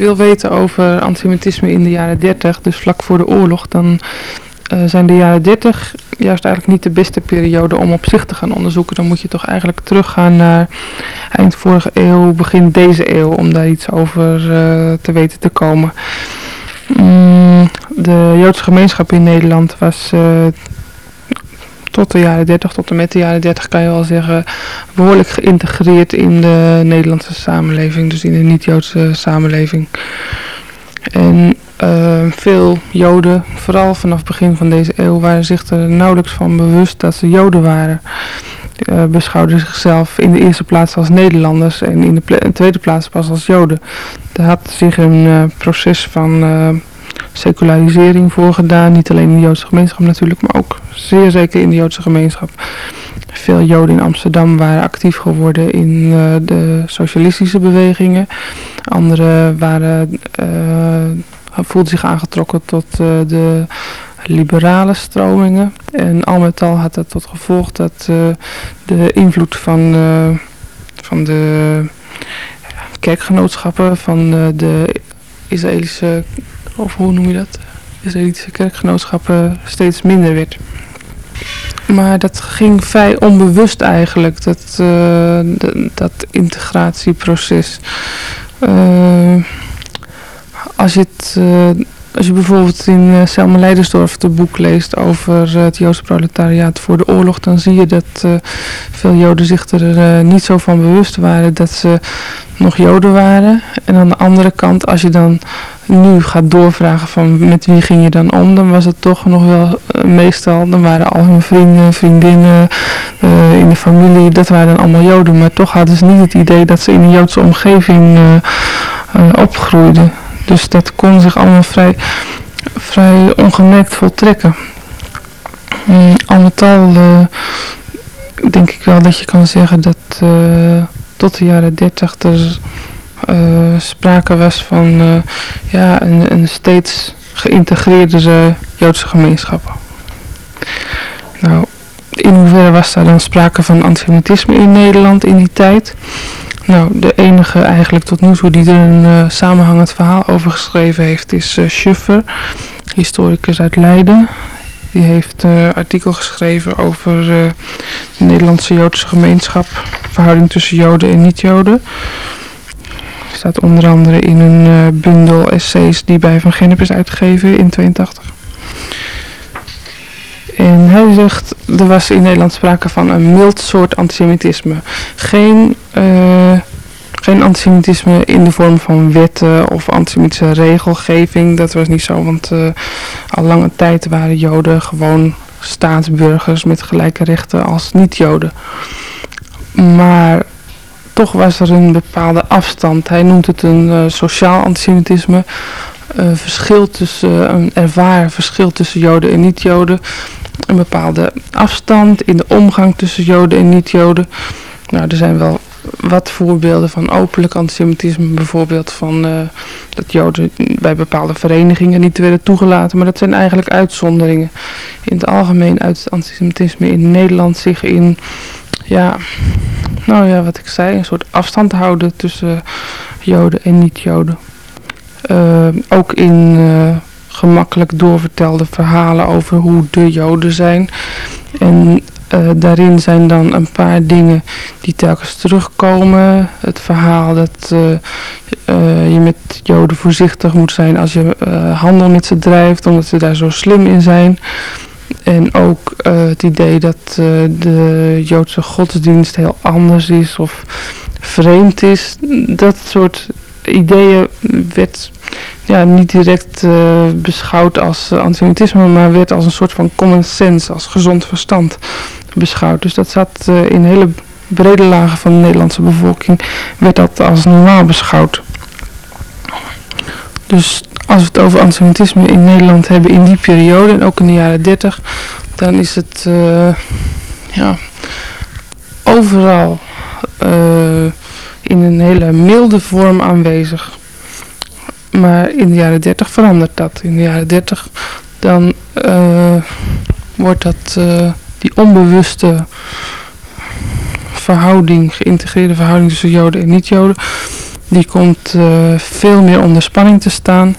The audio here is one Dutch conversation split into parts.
wil weten over antisemitisme in de jaren 30, dus vlak voor de oorlog, dan uh, zijn de jaren 30 juist eigenlijk niet de beste periode om op zich te gaan onderzoeken. Dan moet je toch eigenlijk teruggaan naar eind vorige eeuw, begin deze eeuw, om daar iets over uh, te weten te komen. Mm, de Joodse gemeenschap in Nederland was uh, tot de jaren 30, tot en met de jaren 30 kan je wel zeggen, behoorlijk geïntegreerd in de Nederlandse samenleving, dus in de niet-Joodse samenleving. En uh, veel Joden, vooral vanaf het begin van deze eeuw, waren zich er nauwelijks van bewust dat ze Joden waren. Uh, beschouwden zichzelf in de eerste plaats als Nederlanders en in de tweede plaats pas als Joden. Er had zich een uh, proces van secularisering voor gedaan. Niet alleen in de Joodse gemeenschap natuurlijk, maar ook zeer zeker in de Joodse gemeenschap. Veel Joden in Amsterdam waren actief geworden in uh, de socialistische bewegingen. Anderen waren, uh, voelden zich aangetrokken tot uh, de liberale stromingen. En al met al had dat tot gevolg dat de invloed van, van de kerkgenootschappen, van de Israëlische of hoe noem je dat, Israëlitische kerkgenootschappen steeds minder werd. Maar dat ging vrij onbewust eigenlijk, dat, uh, dat integratieproces. Uh, als je het... Uh, als je bijvoorbeeld in Selma Leidersdorf het boek leest over het Joodse proletariaat voor de oorlog, dan zie je dat veel Joden zich er niet zo van bewust waren dat ze nog Joden waren. En aan de andere kant, als je dan nu gaat doorvragen van met wie ging je dan om, dan was het toch nog wel meestal, dan waren al hun vrienden, vriendinnen in de familie, dat waren dan allemaal Joden. Maar toch hadden ze niet het idee dat ze in een Joodse omgeving opgroeiden. Dus dat kon zich allemaal vrij, vrij ongemerkt voltrekken. Um, al met al denk ik wel dat je kan zeggen dat tot de jaren 30 er uh, sprake was van ja, een, een steeds geïntegreerdere Joodse gemeenschap. Nou, in hoeverre was daar dan sprake van antisemitisme in Nederland in die tijd? Nou, de enige eigenlijk tot nu toe die er een uh, samenhangend verhaal over geschreven heeft is uh, Schuffer, historicus uit Leiden. Die heeft een artikel geschreven over de Nederlandse Joodse gemeenschap, verhouding tussen Joden en niet-Joden. Staat onder andere in een bundel essays die bij Van Gennep is uitgegeven in 82. En hij zegt, er was in Nederland sprake van een mild soort antisemitisme. Geen, uh, geen antisemitisme in de vorm van wetten of antisemitische regelgeving. Dat was niet zo, want uh, al lange tijd waren Joden gewoon staatsburgers met gelijke rechten als niet-Joden. Maar toch was er een bepaalde afstand. Hij noemt het een uh, sociaal antisemitisme. Een verschil tussen, een ervaren verschil tussen Joden en niet-Joden een bepaalde afstand in de omgang tussen Joden en niet-Joden. Nou, er zijn wel wat voorbeelden van openlijk antisemitisme, bijvoorbeeld van uh, dat Joden bij bepaalde verenigingen niet werden toegelaten, maar dat zijn eigenlijk uitzonderingen. In het algemeen uit het antisemitisme in Nederland zich in, ja, nou ja, wat ik zei, een soort afstand houden tussen Joden en niet-Joden. Uh, ook in uh, gemakkelijk doorvertelde verhalen over hoe de Joden zijn. En uh, daarin zijn dan een paar dingen die telkens terugkomen. Het verhaal dat je met Joden voorzichtig moet zijn als je handel met ze drijft, omdat ze daar zo slim in zijn. En ook het idee dat de Joodse godsdienst heel anders is of vreemd is. Dat soort ideeën werd ja, niet direct uh, beschouwd als antisemitisme, maar werd als een soort van common sense, als gezond verstand beschouwd. Dus dat zat in hele brede lagen van de Nederlandse bevolking, werd dat als normaal beschouwd. Dus als we het over antisemitisme in Nederland hebben in die periode, en ook in de jaren 30, dan is het ja, overal in een hele milde vorm aanwezig. Maar in de jaren 30 verandert dat. In de jaren 30 dan uh, wordt dat, die onbewuste verhouding, geïntegreerde verhouding tussen Joden en niet-Joden, die komt veel meer onder spanning te staan.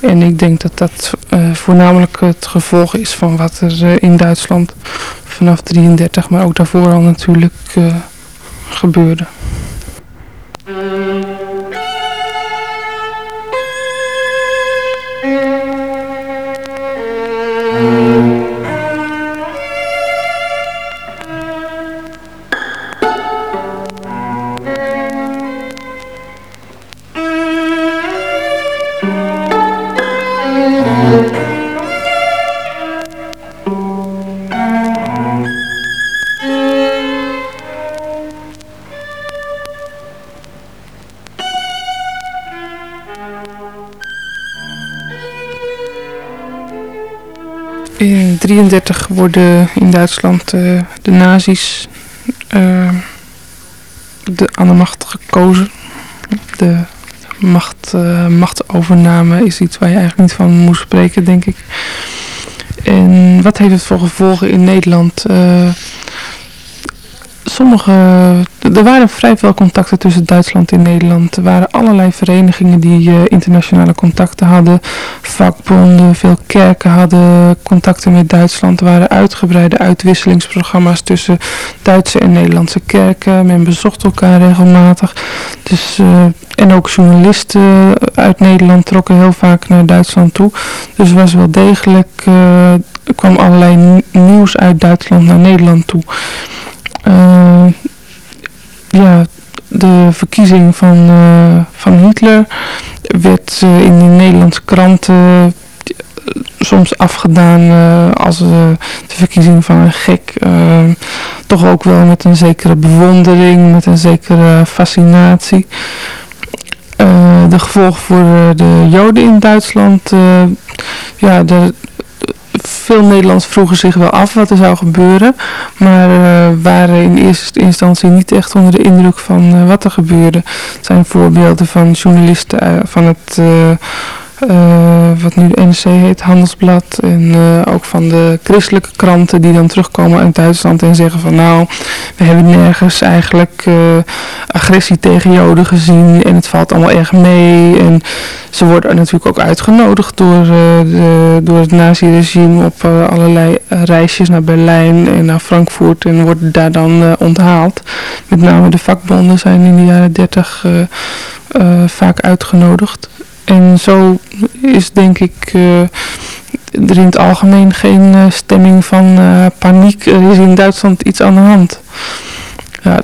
En ik denk dat dat voornamelijk het gevolg is van wat er in Duitsland vanaf 33, maar ook daarvoor al natuurlijk gebeurde. 1933 worden in Duitsland uh, de nazi's uh, de, aan de macht gekozen. De macht, uh, machtovername is iets waar je eigenlijk niet van moest spreken, denk ik. En wat heeft het voor gevolgen in Nederland? Sommige, er waren vrij veel contacten tussen Duitsland en Nederland. Er waren allerlei verenigingen die uh, internationale contacten hadden. Vakbonden, veel kerken hadden contacten met Duitsland. Er waren uitgebreide uitwisselingsprogramma's tussen Duitse en Nederlandse kerken. Men bezocht elkaar regelmatig. Dus, uh, en ook journalisten uit Nederland trokken heel vaak naar Duitsland toe. Dus was wel degelijk, uh, er kwam allerlei nieuws uit Duitsland naar Nederland toe. Uh, ja, de verkiezing van, uh, van Hitler werd uh, in de Nederlandse kranten soms afgedaan als de verkiezing van een gek. toch ook wel met een zekere bewondering, met een zekere fascinatie. de gevolgen voor de Joden in Duitsland, ja, de, veel Nederlanders vroegen zich wel af wat er zou gebeuren, maar uh, waren in eerste instantie niet echt onder de indruk van uh, wat er gebeurde. Het zijn voorbeelden van journalisten uh, van het uh, wat nu de NRC heet, Handelsblad. En uh, ook van de christelijke kranten die dan terugkomen uit Duitsland en zeggen van nou, we hebben nergens eigenlijk uh, agressie tegen Joden gezien en het valt allemaal erg mee. En ze worden natuurlijk ook uitgenodigd door, de, door het naziregime op allerlei reisjes naar Berlijn en naar Frankfurt en worden daar dan onthaald. Met name de vakbonden zijn in de jaren 30 vaak uitgenodigd. En zo is denk ik uh, er in het algemeen geen uh, stemming van uh, paniek. Er is in Duitsland iets aan de hand. Ja,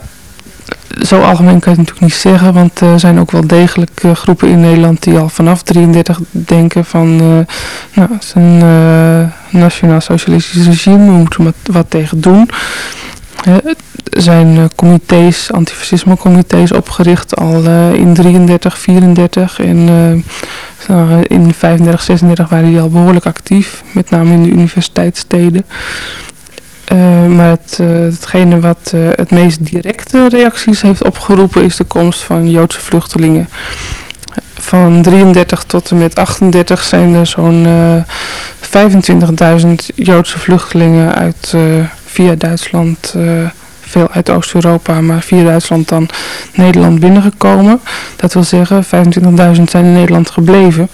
zo algemeen kan je het natuurlijk niet zeggen, want er zijn ook wel degelijk groepen in Nederland die al vanaf 33 denken van, nou, het is een nationaal-socialistisch regime, we moeten wat, wat tegen doen. Er zijn uh, comité's, antifascisme-comité's opgericht al uh, in 33, 34 en uh, in 35, 36 waren die al behoorlijk actief, met name in de universiteitssteden. maar het, hetgene wat het meest directe reacties heeft opgeroepen is de komst van Joodse vluchtelingen. Van 33 tot en met 38 zijn er zo'n 25.000 Joodse vluchtelingen uit via Duitsland, uh, veel uit Oost-Europa, maar via Duitsland dan Nederland binnengekomen. Dat wil zeggen, 25.000 zijn in Nederland gebleven.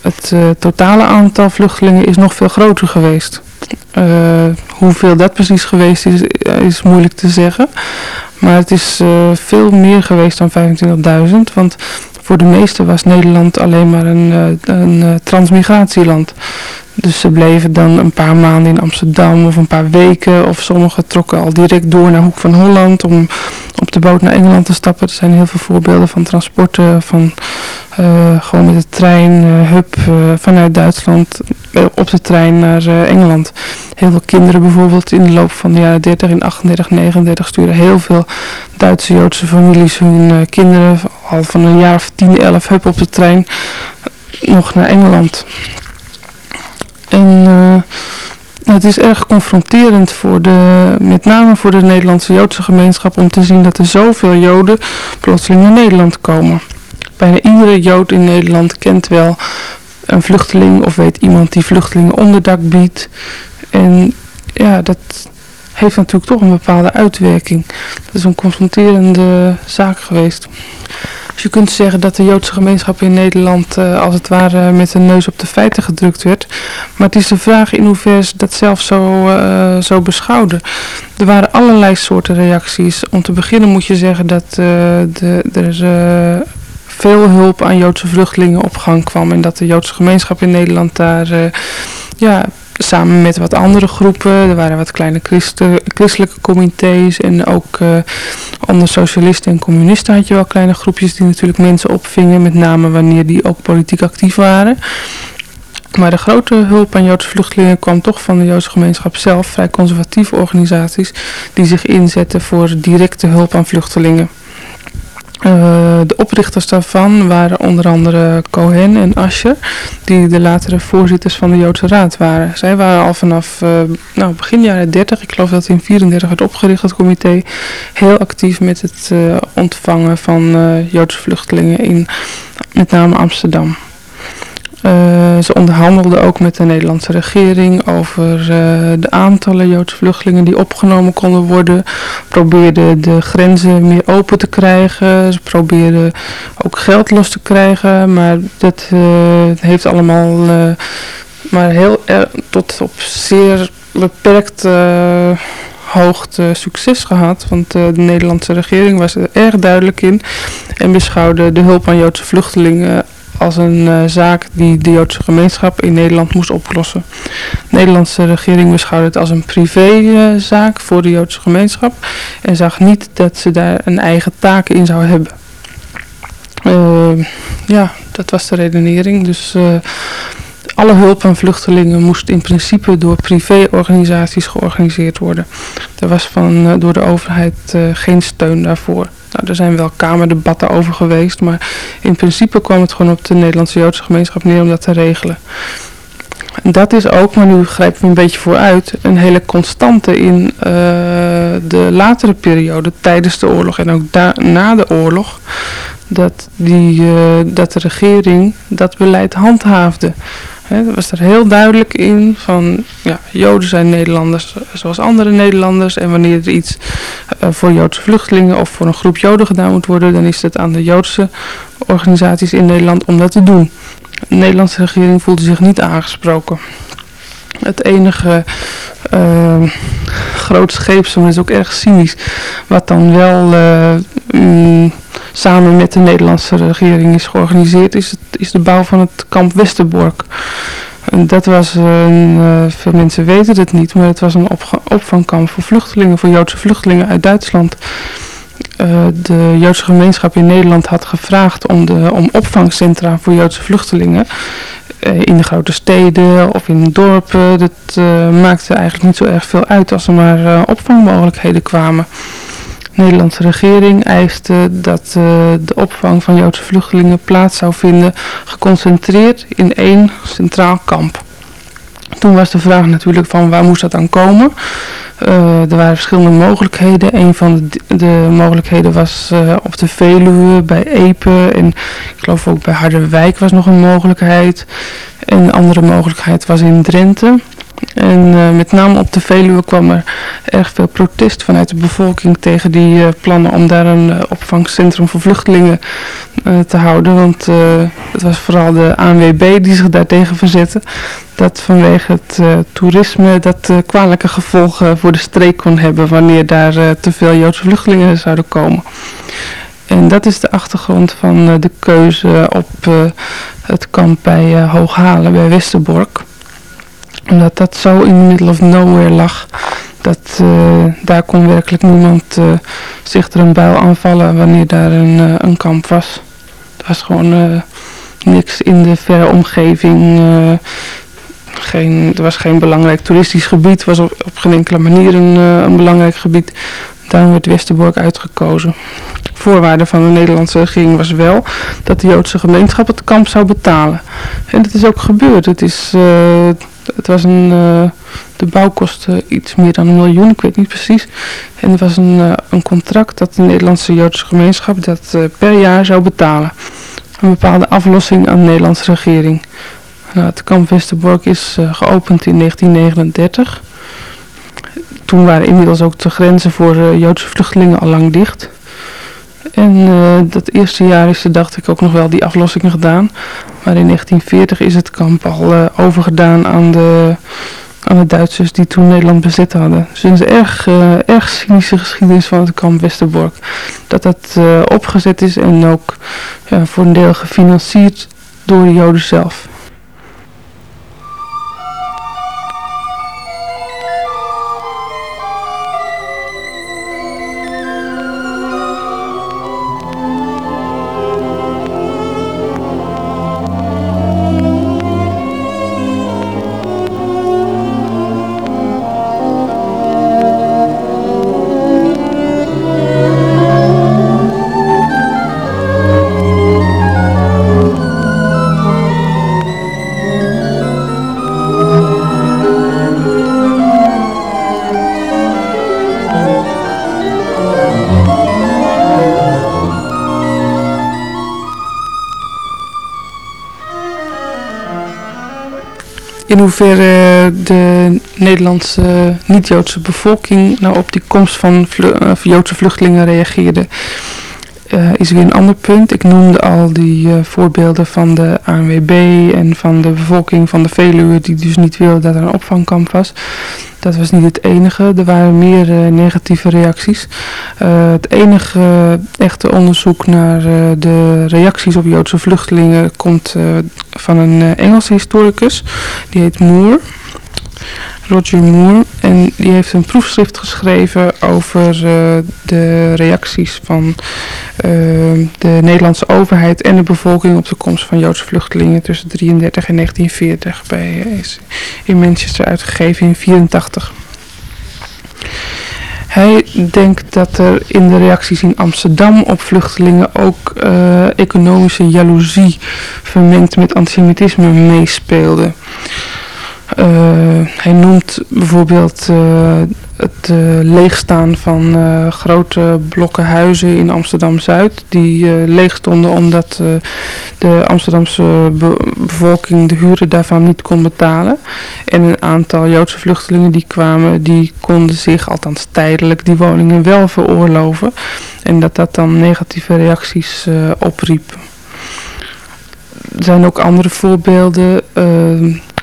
Het uh, totale aantal vluchtelingen is nog veel groter geweest. Uh, hoeveel dat precies geweest is, is moeilijk te zeggen. Maar het is veel meer geweest dan 25.000, want voor de meesten was Nederland alleen maar een, een transmigratieland. Dus ze bleven dan een paar maanden in Amsterdam of een paar weken. Of sommigen trokken al direct door naar Hoek van Holland om op de boot naar Engeland te stappen. Er zijn heel veel voorbeelden van transporten, van uh, gewoon met de trein, uh, hub, uh, vanuit Duitsland op de trein naar Engeland. Heel veel kinderen bijvoorbeeld in de loop van de jaren 30, in 38, 39 sturen heel veel Duitse Joodse families hun kinderen al van een jaar of 10, 11 hup op de trein nog naar Engeland. En uh, het is erg confronterend voor de, met name voor de Nederlandse Joodse gemeenschap om te zien dat er zoveel Joden plotseling naar Nederland komen. Bijna iedere Jood in Nederland kent wel een vluchteling of weet iemand die vluchtelingen onderdak biedt. En ja, dat heeft natuurlijk toch een bepaalde uitwerking. Dat is een confronterende zaak geweest. Dus je kunt zeggen dat de Joodse gemeenschap in Nederland uh, als het ware met een neus op de feiten gedrukt werd. Maar het is de vraag in hoeverre ze dat zelf zo, uh, zo beschouwden. Er waren allerlei soorten reacties. Om te beginnen moet je zeggen dat uh, de, er veel hulp aan Joodse vluchtelingen op gang kwam. En dat de Joodse gemeenschap in Nederland daar ja, samen met wat andere groepen. Er waren wat kleine christelijke comité's en ook onder socialisten en communisten had je wel kleine groepjes die natuurlijk mensen opvingen, met name wanneer die ook politiek actief waren. Maar de grote hulp aan Joodse vluchtelingen kwam toch van de Joodse gemeenschap zelf, vrij conservatieve organisaties die zich inzetten voor directe hulp aan vluchtelingen. Uh, de oprichters daarvan waren onder andere Cohen en Ascher, die de latere voorzitters van de Joodse Raad waren. Zij waren al vanaf uh, nou, begin jaren 30, ik geloof dat in 34 werd opgericht, comité, heel actief met het uh, ontvangen van Joodse vluchtelingen in met name Amsterdam. Uh, ze onderhandelden ook met de Nederlandse regering over uh, de aantallen Joodse vluchtelingen die opgenomen konden worden. Probeerden de grenzen meer open te krijgen. Ze probeerden ook geld los te krijgen. Maar dat uh, heeft allemaal maar heel tot op zeer beperkt hoogte succes gehad. Want de Nederlandse regering was er erg duidelijk in. En beschouwde de hulp aan Joodse vluchtelingen als een uh, zaak die de Joodse gemeenschap in Nederland moest oplossen. De Nederlandse regering beschouwde het als een privézaak uh, voor de Joodse gemeenschap en zag niet dat ze daar een eigen taak in zou hebben. Uh, ja, dat was de redenering. Dus alle hulp aan vluchtelingen moest in principe door privéorganisaties georganiseerd worden. Er was van, door de overheid geen steun daarvoor. Nou, er zijn wel kamerdebatten over geweest, maar in principe kwam het gewoon op de Nederlandse Joodse gemeenschap neer om dat te regelen. En dat is ook, maar nu grijpen we een beetje vooruit, een hele constante in uh, de latere periode, tijdens de oorlog en ook na de oorlog, dat, die, uh, dat de regering dat beleid handhaafde. He, was er heel duidelijk in van ja, Joden zijn Nederlanders zoals andere Nederlanders. En wanneer er iets uh, voor Joodse vluchtelingen of voor een groep Joden gedaan moet worden, dan is het aan de Joodse organisaties in Nederland om dat te doen. De Nederlandse regering voelde zich niet aangesproken. Het enige uh, grootscheeps, maar dat is ook erg cynisch, wat dan wel mm, samen met de Nederlandse regering is georganiseerd, is, het, is de bouw van het kamp Westerbork. En dat was een, uh, veel mensen weten het niet, maar het was een opvangkamp voor vluchtelingen, voor Joodse vluchtelingen uit Duitsland. Uh, de Joodse gemeenschap in Nederland had gevraagd om, de, om opvangcentra voor Joodse vluchtelingen in de grote steden of in dorpen. Dat maakte eigenlijk niet zo erg veel uit als er maar opvangmogelijkheden kwamen. De Nederlandse regering eiste dat uh, de opvang van Joodse vluchtelingen plaats zou vinden geconcentreerd in één centraal kamp. Toen was de vraag natuurlijk van waar moest dat dan komen? Uh, er waren verschillende mogelijkheden. Een van de, de mogelijkheden was uh, op de Veluwe bij Epe en ik geloof ook bij Harderwijk was nog een mogelijkheid. En een andere mogelijkheid was in Drenthe. En uh, met name op de Veluwe kwam er erg veel protest vanuit de bevolking tegen die uh, plannen om daar een uh, opvangcentrum voor vluchtelingen te houden. Want het was vooral de ANWB die zich daartegen verzette. Dat vanwege het toerisme dat kwalijke gevolgen voor de streek kon hebben wanneer daar te veel Joodse vluchtelingen zouden komen. En dat is de achtergrond van de keuze op het kamp bij Hooghalen bij Westerbork omdat dat zo in the middle of nowhere lag. Dat uh, daar kon werkelijk niemand uh, zich er een buil aanvallen wanneer daar een, uh, een kamp was. Er was gewoon niks in de verre omgeving. geen, er was geen belangrijk toeristisch gebied. was op, op geen enkele manier een, een belangrijk gebied. Daarom werd Westerbork uitgekozen. Voorwaarde van de Nederlandse regering was wel dat de Joodse gemeenschap het kamp zou betalen. En dat is ook gebeurd. Het is het was een, uh, de bouw kostte iets meer dan een miljoen, ik weet niet precies. En er was een, uh, een contract dat de Nederlandse Joodse gemeenschap dat uh, per jaar zou betalen. Een bepaalde aflossing aan de Nederlandse regering. Nou, het kamp Westerbork is geopend in 1939. Toen waren inmiddels ook de grenzen voor Joodse vluchtelingen al lang dicht. En uh, dat eerste jaar is er, dacht ik, ook nog wel die aflossingen gedaan. Maar in 1940 is het kamp al uh, overgedaan aan de, aan de Duitsers die toen Nederland bezet hadden. Dus het is erg, uh, erg cynische geschiedenis van het kamp Westerbork. Dat dat opgezet is en ook ja, voor een deel gefinancierd door de Joden zelf. Hoeverre de Nederlandse niet-Joodse bevolking nou op die komst van uh, Joodse vluchtelingen reageerde. Uh, is weer een ander punt. Ik noemde al die uh, voorbeelden van de ANWB en van de bevolking van de Veluwe die dus niet wilde dat er een opvangkamp was. Dat was niet het enige. Er waren meer uh, negatieve reacties. Het enige echte onderzoek naar de reacties op Joodse vluchtelingen komt van een Engelse historicus. Die heet Moore. Roger Moore. En die heeft een proefschrift geschreven over uh, de reacties van uh, de Nederlandse overheid en de bevolking op de komst van Joodse vluchtelingen tussen 33 en 1940 bij, is in Manchester uitgegeven in 84. Hij denkt dat er in de reacties in Amsterdam op vluchtelingen ook economische jaloezie vermengd met antisemitisme meespeelde. Uh, hij noemt bijvoorbeeld uh, het uh, leegstaan van grote blokken huizen in Amsterdam-Zuid. Die leeg stonden omdat de Amsterdamse be bevolking de huren daarvan niet kon betalen. En een aantal Joodse vluchtelingen die kwamen, die konden zich althans tijdelijk die woningen wel veroorloven. En dat dat dan negatieve reacties opriep. Er zijn ook andere voorbeelden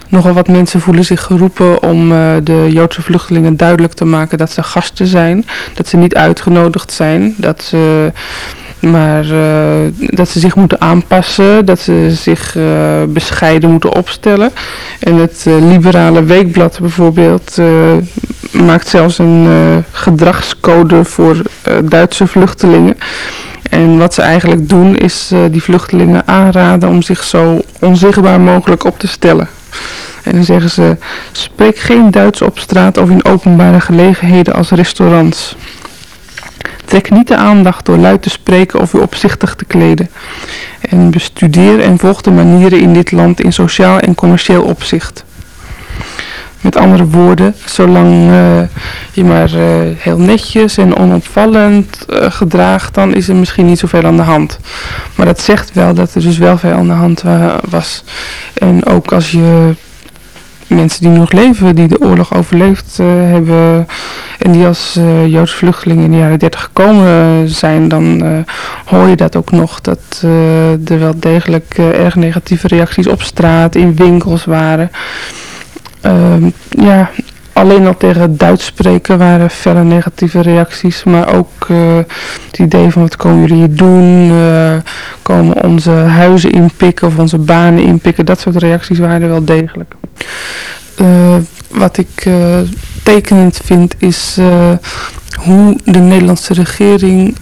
Nogal wat mensen voelen zich geroepen om uh, de Joodse vluchtelingen duidelijk te maken dat ze gasten zijn. Dat ze niet uitgenodigd zijn. Dat ze, maar uh, dat ze zich moeten aanpassen. Dat ze zich uh, bescheiden moeten opstellen. En het Liberale Weekblad bijvoorbeeld maakt zelfs een gedragscode voor Duitse vluchtelingen. En wat ze eigenlijk doen is die vluchtelingen aanraden om zich zo onzichtbaar mogelijk op te stellen. En dan zeggen ze, spreek geen Duits op straat of in openbare gelegenheden als restaurants. Trek niet de aandacht door luid te spreken of u opzichtig te kleden. En bestudeer en volg de manieren in dit land in sociaal en commercieel opzicht. Met andere woorden, zolang uh, je maar uh, heel netjes en onopvallend uh, gedraagt, dan is er misschien niet zoveel aan de hand. Maar dat zegt wel dat er dus wel veel aan de hand was. En ook als je mensen die nog leven, die de oorlog overleefd hebben en die als Joodse vluchtelingen in de jaren 30 gekomen zijn, dan hoor je dat ook nog, dat er wel degelijk erg negatieve reacties op straat, in winkels waren. Ehm, ja, alleen al tegen het Duits spreken waren felle negatieve reacties. Maar ook uh, het idee van wat komen jullie hier doen? Uh, komen onze huizen inpikken of onze banen inpikken? Dat soort reacties waren er wel degelijk. Uh, wat ik tekenend vind is hoe de Nederlandse regering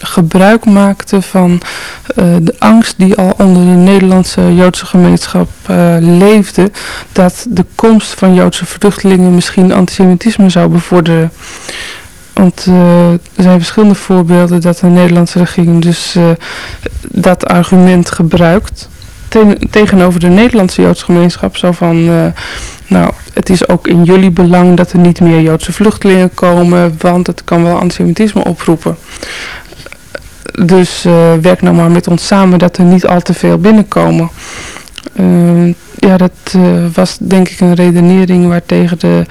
gebruik maakte van uh, de angst die al onder de Nederlandse Joodse gemeenschap uh, leefde, dat de komst van Joodse vluchtelingen misschien antisemitisme zou bevorderen. Want uh, er zijn verschillende voorbeelden dat de Nederlandse regering dus dat argument gebruikt tegenover de Nederlandse Joodse gemeenschap. Zo van, nou, het is ook in jullie belang dat er niet meer Joodse vluchtelingen komen, want het kan wel antisemitisme oproepen. Dus uh, werk nou maar met ons samen dat er niet al te veel binnenkomen. Uh, ja, dat was denk ik een redenering waartegen de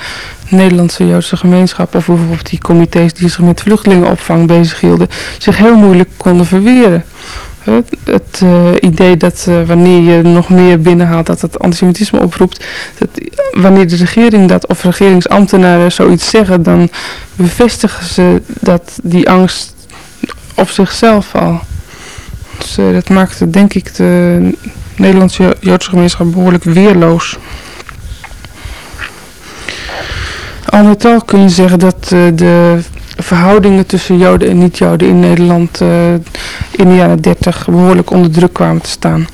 Nederlandse Joodse gemeenschap of bijvoorbeeld die comité's die zich met vluchtelingenopvang bezighielden, zich heel moeilijk konden verweren. Het, het idee dat wanneer je nog meer binnenhaalt dat het antisemitisme oproept, dat wanneer de regering dat of regeringsambtenaren zoiets zeggen, dan bevestigen ze dat die angst op zichzelf al. Dus uh, dat maakte denk ik de Nederlandse Joodse gemeenschap behoorlijk weerloos. Al met al kun je zeggen dat uh, de verhoudingen tussen Joden en niet-Joden in Nederland uh, in de jaren 30 behoorlijk onder druk kwamen te staan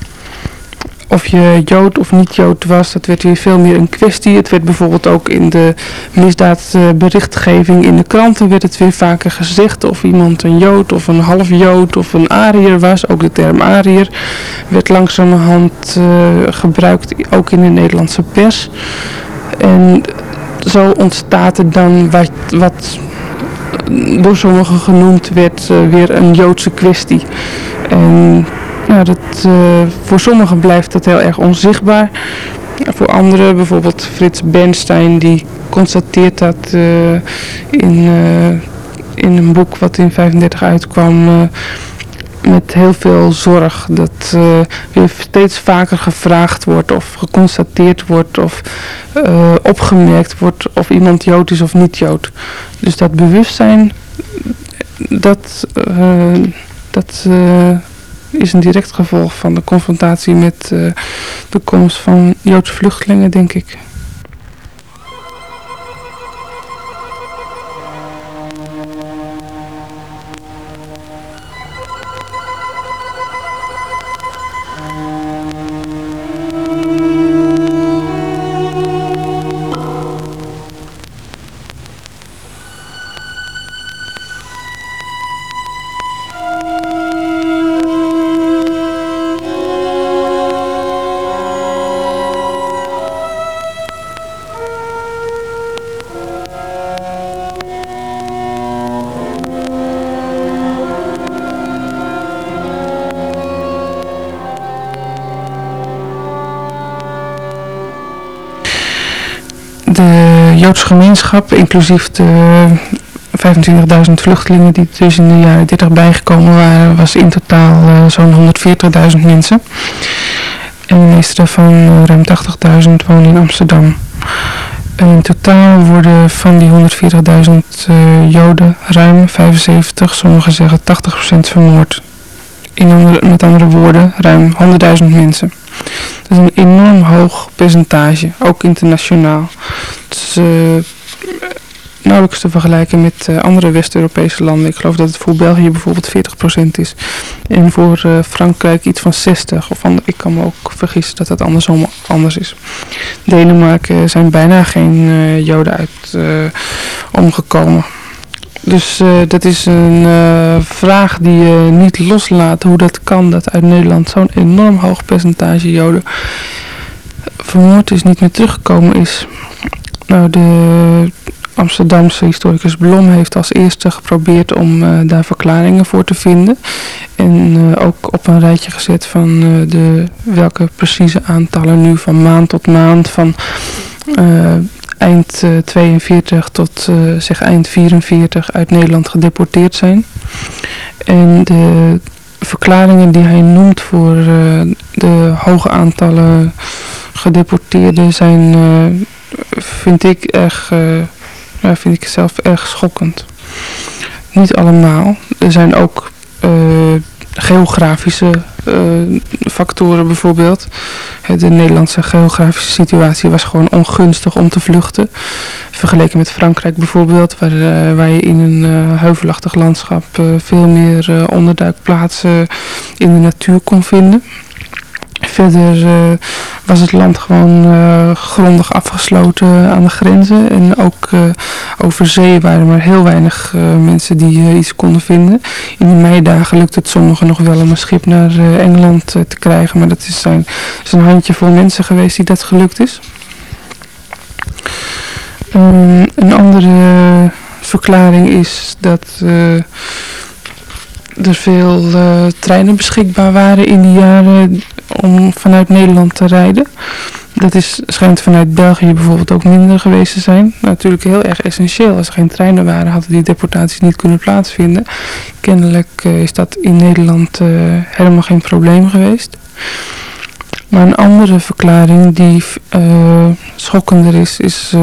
of je Jood of niet Jood was, dat werd weer veel meer een kwestie. Het werd bijvoorbeeld ook in de misdaadberichtgeving in de kranten werd het weer vaker gezegd of iemand een Jood of een half Jood of een Ariër was. Ook de term Ariër werd langzamerhand uh, gebruikt, ook in de Nederlandse pers. En zo ontstaat er dan wat, wat door sommigen genoemd werd uh, weer een Joodse kwestie. En nou, dat, uh, voor sommigen blijft dat heel erg onzichtbaar. Voor anderen, bijvoorbeeld Frits Bernstein, die constateert dat uh, in, uh, in een boek wat in 35 uitkwam met heel veel zorg. Dat uh, weer steeds vaker gevraagd wordt of geconstateerd wordt of opgemerkt wordt of iemand Jood is of niet Jood. Dus dat bewustzijn, dat, dat is een direct gevolg van de confrontatie met uh, de komst van Joodse vluchtelingen, denk ik. Gemeenschap, inclusief de 25.000 vluchtelingen die dus in de jaren 30 bijgekomen waren, was in totaal uh, zo'n 140.000 mensen. En de meeste daarvan, uh, ruim 80.000, wonen in Amsterdam. En in totaal worden van die 140.000 uh, Joden ruim 75, sommigen zeggen 80% vermoord. In andere, met andere woorden, ruim 100.000 mensen. Dat is een enorm hoog percentage, ook internationaal. Uh, nauwelijks te vergelijken met uh, andere West-Europese landen. Ik geloof dat het voor België bijvoorbeeld 40% is. En voor uh, Frankrijk iets van 60. Of ander, ik kan me ook vergissen dat dat andersom anders is. Denemarken zijn bijna geen Joden uit omgekomen. Dus dat is een vraag die je niet loslaat hoe dat kan dat uit Nederland zo'n enorm hoog percentage Joden vermoord is, niet meer teruggekomen is. Nou, de Amsterdamse historicus Blom heeft als eerste geprobeerd om uh, daar verklaringen voor te vinden. En ook op een rijtje gezet van de, welke precieze aantallen nu van maand tot maand, van eind uh, 42 tot zeg eind 44 uit Nederland gedeporteerd zijn. En de verklaringen die hij noemt voor de hoge aantallen gedeporteerden zijn, vind ik erg, ja, vind ik zelf erg schokkend. Niet allemaal. Er zijn ook geografische uh, factoren bijvoorbeeld. De Nederlandse geografische situatie was gewoon ongunstig om te vluchten. Vergeleken met Frankrijk bijvoorbeeld, waar, waar je in een uh, heuvelachtig landschap veel meer onderduikplaatsen in de natuur kon vinden. Verder uh, was het land gewoon uh, grondig afgesloten aan de grenzen. En ook uh, over zee waren er heel weinig mensen die iets konden vinden. In de meidagen lukt het sommigen nog wel om een schip naar Engeland te krijgen. Maar dat is, zijn, is een handjevol mensen geweest die dat gelukt is. Um, een andere verklaring is dat er veel treinen beschikbaar waren in die jaren om vanuit Nederland te rijden. Dat is, schijnt vanuit België bijvoorbeeld ook minder geweest te zijn. Natuurlijk heel erg essentieel. Als er geen treinen waren, hadden die deportaties niet kunnen plaatsvinden. Kennelijk uh, is dat in Nederland uh, helemaal geen probleem geweest. Maar een andere verklaring die uh, schokkender is, is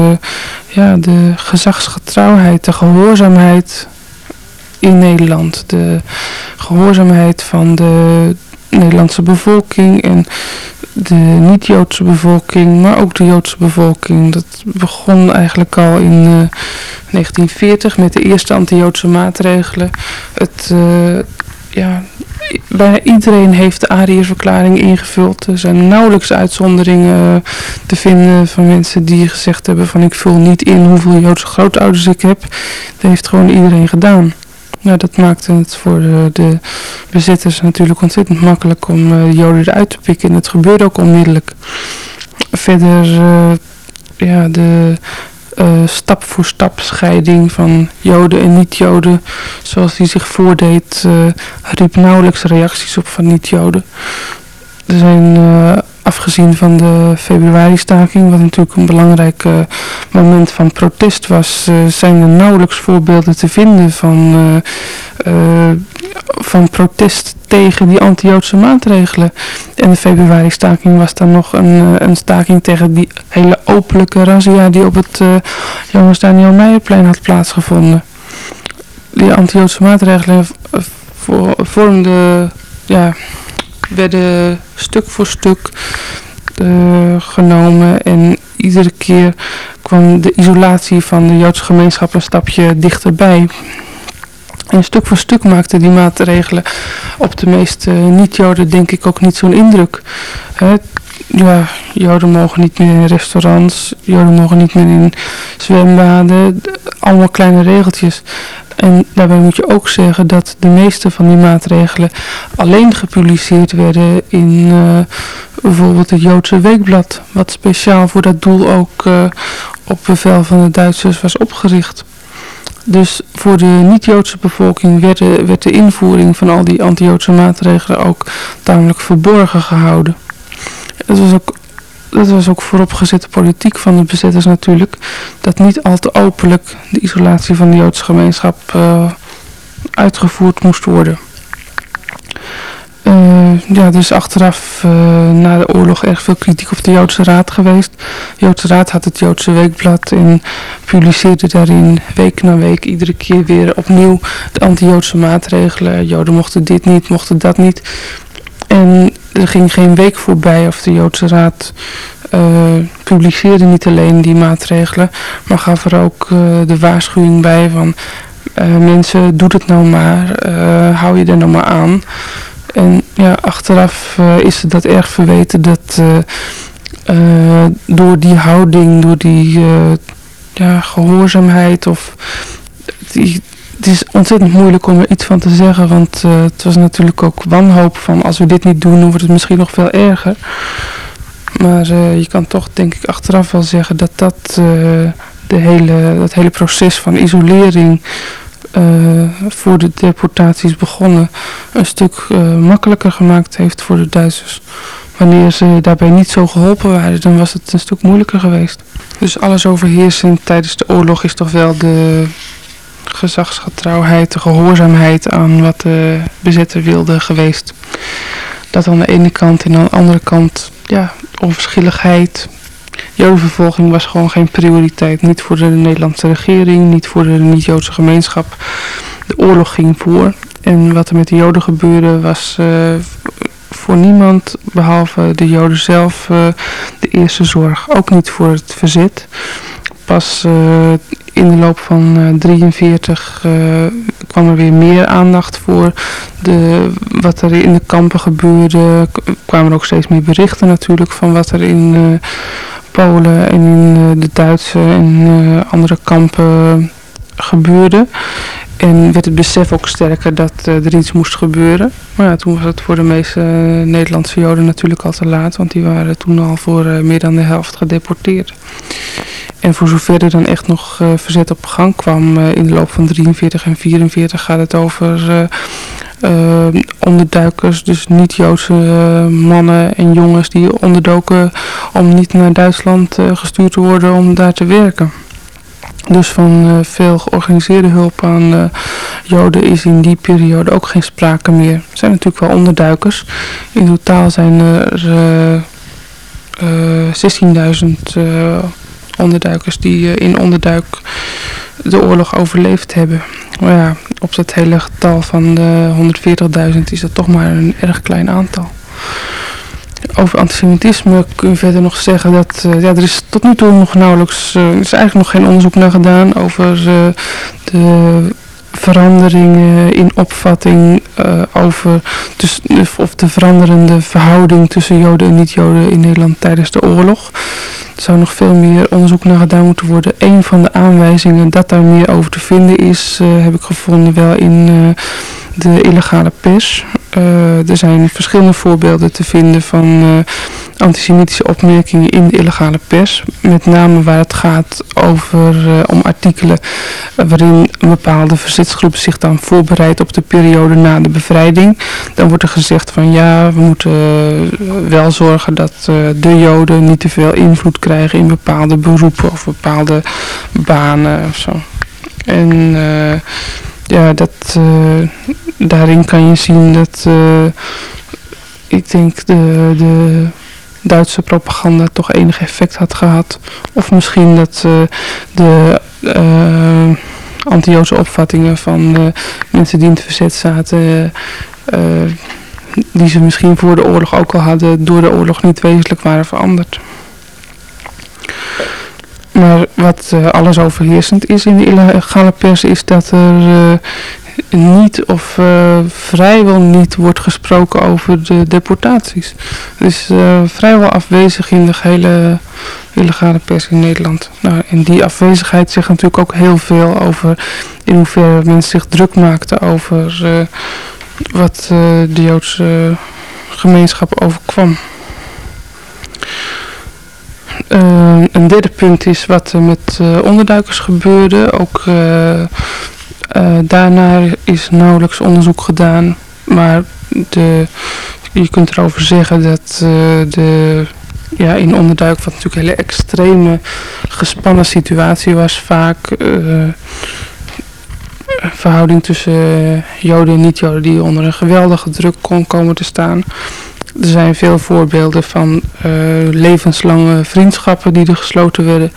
ja, de gezagsgetrouwheid, de gehoorzaamheid in Nederland. De gehoorzaamheid van de Nederlandse bevolking en de niet-Joodse bevolking, maar ook de Joodse bevolking. Dat begon eigenlijk al in uh, eh, 1940 met de eerste anti-Joodse maatregelen. Het, uh, ja, bijna iedereen heeft de Ariërverklaring ingevuld. Er zijn nauwelijks uitzonderingen eh, te vinden van mensen die gezegd hebben van ik vul niet in hoeveel Joodse grootouders ik heb. Dat heeft gewoon iedereen gedaan. Nou, dat maakte het voor de, de bezitters natuurlijk ontzettend makkelijk om uh, Joden eruit te pikken. En het gebeurde ook onmiddellijk. Verder, uh, ja, de stap voor stap scheiding van Joden en niet-Joden, zoals die zich voordeed, riep nauwelijks reacties op van niet-Joden. Er zijn afgezien van de februari-staking, wat natuurlijk een belangrijk uh, moment van protest was, uh, zijn er nauwelijks voorbeelden te vinden van, uh, van protest tegen die anti-Joodse maatregelen. En de februari-staking was dan nog een, een staking tegen die hele openlijke razzia die op het Jongens Daniel Meijerplein had plaatsgevonden. Die anti-Joodse maatregelen vormden ja, werden stuk voor stuk uh, genomen en iedere keer kwam de isolatie van de Joodse gemeenschap een stapje dichterbij. En stuk voor stuk maakten die maatregelen op de meeste niet-Joden denk ik ook niet zo'n indruk. Hè? Ja, Joden mogen niet meer in restaurants, Joden mogen niet meer in zwembaden, allemaal kleine regeltjes. En daarbij moet je ook zeggen dat de meeste van die maatregelen alleen gepubliceerd werden in uh, bijvoorbeeld het Joodse Weekblad. Wat speciaal voor dat doel ook uh, op bevel van de Duitsers was opgericht. Dus voor de niet-Joodse bevolking werd de, werd de invoering van al die anti-Joodse maatregelen ook tamelijk verborgen gehouden. Het was ook dat was ook vooropgezette politiek van de bezetters natuurlijk. Dat niet al te openlijk de isolatie van de Joodse gemeenschap uh, uitgevoerd moest worden. Uh, ja, dus achteraf uh, na de oorlog erg veel kritiek op de Joodse Raad geweest. De Joodse Raad had het Joodse Weekblad en publiceerde daarin week na week iedere keer weer opnieuw de anti-Joodse maatregelen. Joden mochten dit niet, mochten dat niet. En er ging geen week voorbij of de Joodse Raad uh, publiceerde niet alleen die maatregelen, maar gaf er ook de waarschuwing bij van mensen, doe het nou maar, hou je er nou maar aan. En ja, achteraf is het dat erg verweten dat door die houding, door die gehoorzaamheid of die, het is ontzettend moeilijk om er iets van te zeggen, want het was natuurlijk ook wanhoop van als we dit niet doen, dan wordt het misschien nog veel erger. Maar je kan toch denk ik achteraf wel zeggen dat dat, de hele, dat hele proces van isolering voor de deportaties begonnen een stuk makkelijker gemaakt heeft voor de Duitsers. Wanneer ze daarbij niet zo geholpen waren, dan was het een stuk moeilijker geweest. Dus alles overheersend tijdens de oorlog is toch wel de gezagsgetrouwheid, de gehoorzaamheid aan wat de bezetter wilde geweest. Dat aan de ene kant en aan de andere kant, ja, onverschilligheid. Jodenvervolging was gewoon geen prioriteit. Niet voor de Nederlandse regering, niet voor de niet-Joodse gemeenschap. De oorlog ging voor. En wat er met de Joden gebeurde was uh, voor niemand, behalve de Joden zelf, uh, de eerste zorg. Ook niet voor het verzet. Pas uh, in de loop van 1943 uh, uh, kwam er weer meer aandacht voor de, wat er in de kampen gebeurde. kwamen er ook steeds meer berichten natuurlijk van wat er in Polen en in de Duitse en andere kampen gebeurde. En werd het besef ook sterker dat er iets moest gebeuren. Maar ja, toen was het voor de meeste Nederlandse Joden natuurlijk al te laat. Want die waren toen al voor meer dan de helft gedeporteerd. En voor zover er dan echt nog verzet op gang kwam in de loop van 43 en 44 gaat het over uh, onderduikers, dus niet-Joodse mannen en jongens die onderdoken om niet naar Duitsland gestuurd te worden om daar te werken. Dus van veel georganiseerde hulp aan Joden is in die periode ook geen sprake meer. Er zijn natuurlijk wel onderduikers. In totaal zijn er 16.000 onderduikers die in onderduik de oorlog overleefd hebben. Maar ja, op dat hele getal van de 140.000 is dat toch maar een erg klein aantal. Over antisemitisme kun je verder nog zeggen dat uh, ja, er is tot nu toe nog nauwelijks, uh, er is eigenlijk nog geen onderzoek naar gedaan over de veranderingen in opvatting over dus, of de veranderende verhouding tussen Joden en niet-Joden in Nederland tijdens de oorlog. Er zou nog veel meer onderzoek naar gedaan moeten worden. Een van de aanwijzingen dat daar meer over te vinden is, uh, heb ik gevonden wel in de illegale pers. Uh, er zijn verschillende voorbeelden te vinden van antisemitische opmerkingen in de illegale pers. Met name waar het gaat over, uh, om artikelen waarin een bepaalde verzetsgroep zich dan voorbereidt op de periode na de bevrijding. Dan wordt er gezegd van ja, we moeten wel zorgen dat de joden niet te veel invloed krijgen in bepaalde beroepen of bepaalde banen of zo. En ja, dat, daarin kan je zien dat ik denk de, de Duitse propaganda toch enig effect had gehad. Of misschien dat uh, de anti-Joodse opvattingen van mensen die in het verzet zaten, die ze misschien voor de oorlog ook al hadden, door de oorlog niet wezenlijk waren veranderd. Maar wat alles overheersend is in de illegale pers is dat er niet of uh, vrijwel niet wordt gesproken over de deportaties. Het is uh, vrijwel afwezig in de hele illegale pers in Nederland. Nou, en die afwezigheid zegt natuurlijk ook heel veel over in hoeverre mensen zich druk maakten over uh, wat de Joodse gemeenschap overkwam. Een derde punt is wat er met onderduikers gebeurde. Ook uh, daarna is nauwelijks onderzoek gedaan, maar de, je kunt erover zeggen dat de, ja, in onderduik, wat natuurlijk een hele extreme gespannen situatie was, vaak uh, verhouding tussen Joden en niet-Joden die onder een geweldige druk kon komen te staan. Er zijn veel voorbeelden van uh, levenslange vriendschappen die er gesloten werden.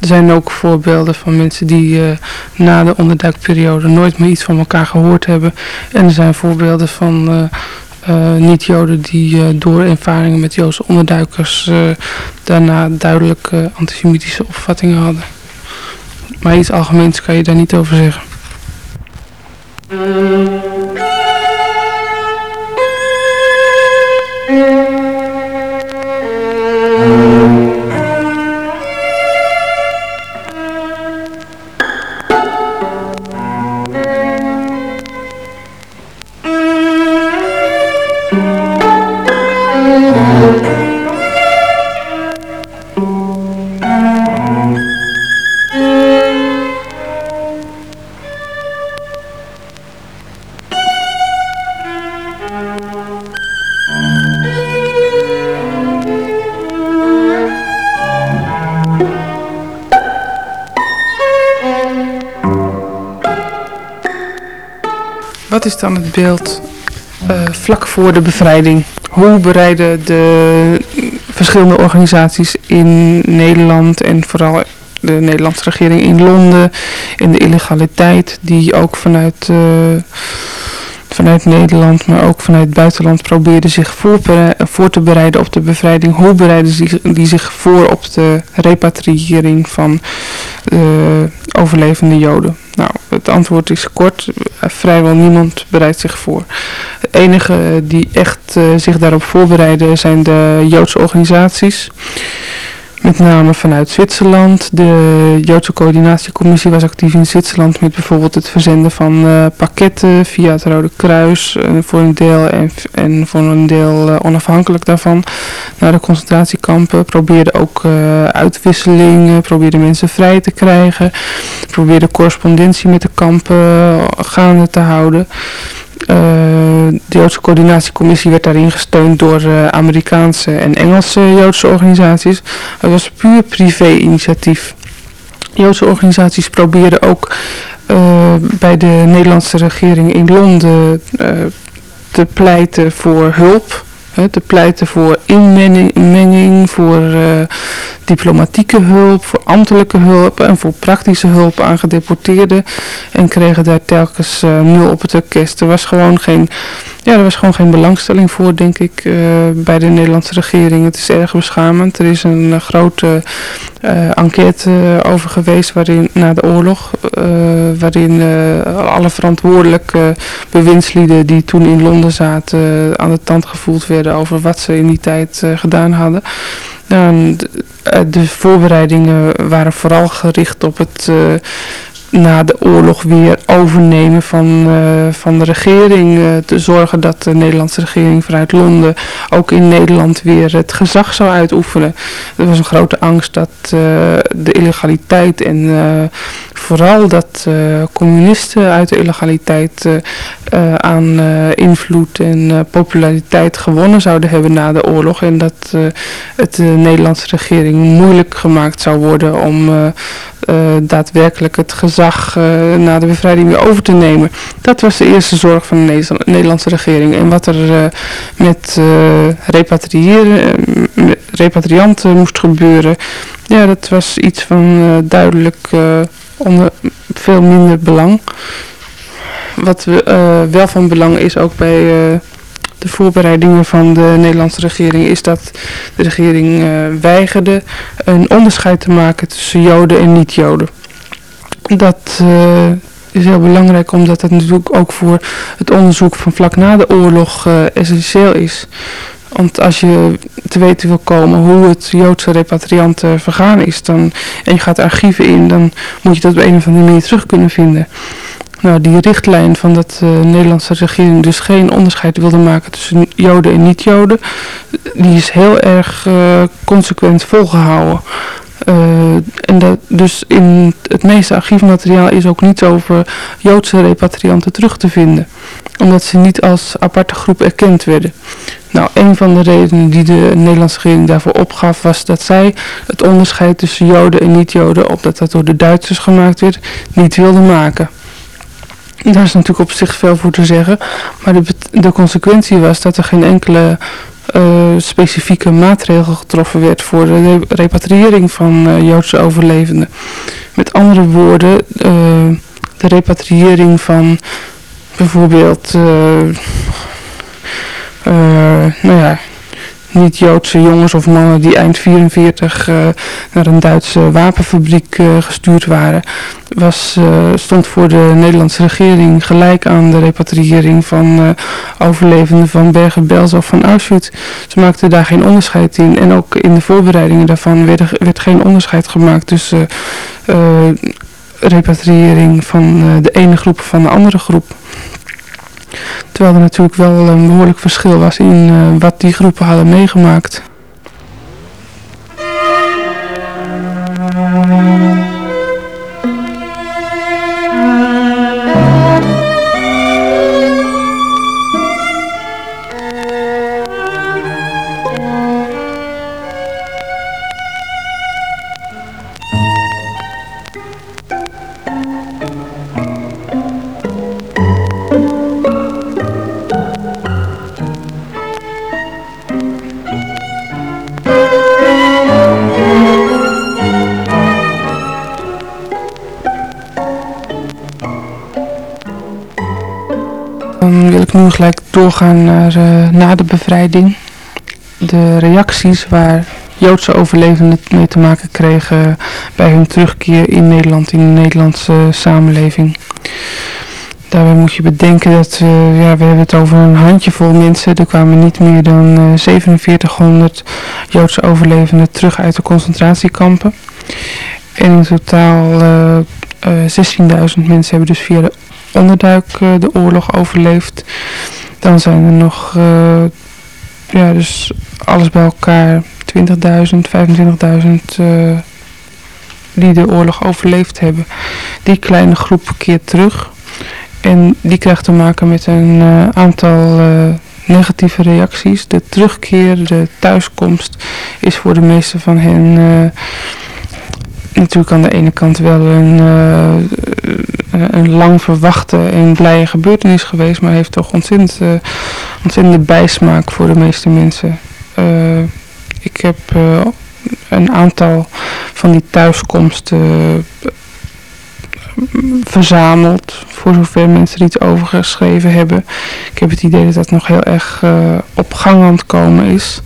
Er zijn ook voorbeelden van mensen die uh, na de onderduikperiode nooit meer iets van elkaar gehoord hebben. En er zijn voorbeelden van uh, niet-Joden die door ervaringen met Joodse onderduikers daarna duidelijk antisemitische opvattingen hadden. Maar iets algemeens kan je daar niet over zeggen. Dan het beeld uh, vlak voor de bevrijding? Hoe bereiden de verschillende organisaties in Nederland en vooral de Nederlandse regering in Londen en de illegaliteit die ook vanuit, uh, vanuit Nederland, maar ook vanuit het buitenland probeerden zich voor, te bereiden op de bevrijding. Hoe bereiden die, zich voor op de repatriëring van uh, overlevende Joden? Het antwoord is kort. Vrijwel niemand bereidt zich voor. De enige die echt uh, zich daarop voorbereiden zijn de Joodse organisaties. Met name vanuit Zwitserland. De Joodse coördinatiecommissie was actief in Zwitserland met bijvoorbeeld het verzenden van uh, pakketten via het Rode Kruis uh, voor een deel en, en voor een deel uh, onafhankelijk daarvan naar de concentratiekampen. Probeerde ook uitwisseling, probeerde mensen vrij te krijgen, probeerde correspondentie met de kampen gaande te houden. De Joodse coördinatiecommissie werd daarin gesteund door Amerikaanse en Engelse Joodse organisaties. Het was puur privé-initiatief. Joodse organisaties probeerden ook bij de Nederlandse regering in Londen te pleiten voor hulp te pleiten voor inmenging, voor diplomatieke hulp, voor ambtelijke hulp en voor praktische hulp aan gedeporteerden. En kregen daar telkens uh, nul op het orkest. Er was gewoon geen ja, er was gewoon geen belangstelling voor, denk ik, uh, bij de Nederlandse regering. Het is erg beschamend. Er is een uh, grote enquête over geweest waarin, na de oorlog, waarin alle verantwoordelijke bewindslieden die toen in Londen zaten aan de tand gevoeld werden over wat ze in die tijd gedaan hadden. Nou, de, de, voorbereidingen waren vooral gericht op het na de oorlog weer overnemen van, uh, van de regering. Te zorgen dat de Nederlandse regering vanuit Londen ook in Nederland weer het gezag zou uitoefenen. Er was een grote angst dat de illegaliteit en vooral dat communisten uit de illegaliteit aan invloed en populariteit gewonnen zouden hebben na de oorlog. En dat het de Nederlandse regering moeilijk gemaakt zou worden om daadwerkelijk het gezag zag na de bevrijding weer over te nemen. Dat was de eerste zorg van de Nederlandse regering. En wat er met repatriëren, repatrianten moest gebeuren, ja, dat was iets van duidelijk onder veel minder belang. Wat wel van belang is ook bij de voorbereidingen van de Nederlandse regering is dat de regering weigerde een onderscheid te maken tussen Joden en niet-Joden. Dat is heel belangrijk omdat het natuurlijk ook voor het onderzoek van vlak na de oorlog essentieel is. Want als je te weten wil komen hoe het Joodse repatrianten vergaan is dan, en je gaat archieven in, dan moet je dat op een of andere manier terug kunnen vinden. Nou, die richtlijn van dat de uh, Nederlandse regering dus geen onderscheid wilde maken tussen Joden en niet-Joden, die is heel erg uh, consequent volgehouden. En dat, dus in het meeste archiefmateriaal is ook niets over Joodse repatrianten terug te vinden. Omdat ze niet als aparte groep erkend werden. Nou, een van de redenen die de Nederlandse regering daarvoor opgaf was dat zij het onderscheid tussen Joden en niet-Joden, opdat dat door de Duitsers gemaakt werd, niet wilden maken. Daar is natuurlijk op zich veel voor te zeggen, maar de, de consequentie was dat er geen enkele uh, specifieke maatregel getroffen werd voor de repatriëring van uh, Joodse overlevenden. Met andere woorden, uh, de repatriëring van bijvoorbeeld, nou ja, niet-Joodse jongens of mannen die eind 44 uh, naar een Duitse wapenfabriek gestuurd waren, was, stond voor de Nederlandse regering gelijk aan de repatriëring van overlevenden van Bergen-Belsen of van Auschwitz. Ze maakten daar geen onderscheid in en ook in de voorbereidingen daarvan werd, werd geen onderscheid gemaakt tussen repatriëring van de ene groep van de andere groep. Terwijl er natuurlijk wel een behoorlijk verschil was in uh, wat die groepen hadden meegemaakt. Doorgaan naar uh, na de bevrijding. De reacties waar Joodse overlevenden mee te maken kregen bij hun terugkeer in Nederland, in de Nederlandse samenleving. Daarbij moet je bedenken dat uh, ja, we hebben het over een handjevol mensen. Er kwamen niet meer dan uh, 4700 Joodse overlevenden terug uit de concentratiekampen. En in totaal 16.000 mensen hebben dus via de onderduik uh, de oorlog overleeft. Dan zijn er nog, uh, ja, dus alles bij elkaar 20.000, 25.000 uh, die de oorlog overleefd hebben. Die kleine groep keert terug. en die krijgt te maken met een aantal negatieve reacties. De terugkeer, de thuiskomst is voor de meeste van hen natuurlijk aan de ene kant wel een, een lang verwachte en blije gebeurtenis geweest, maar heeft toch ontzettend, ontzettende bijsmaak voor de meeste mensen. Uh, ik heb een aantal van die thuiskomsten verzameld, voor zover mensen er iets over geschreven hebben. Ik heb het idee dat dat nog heel erg op gang aan het komen is.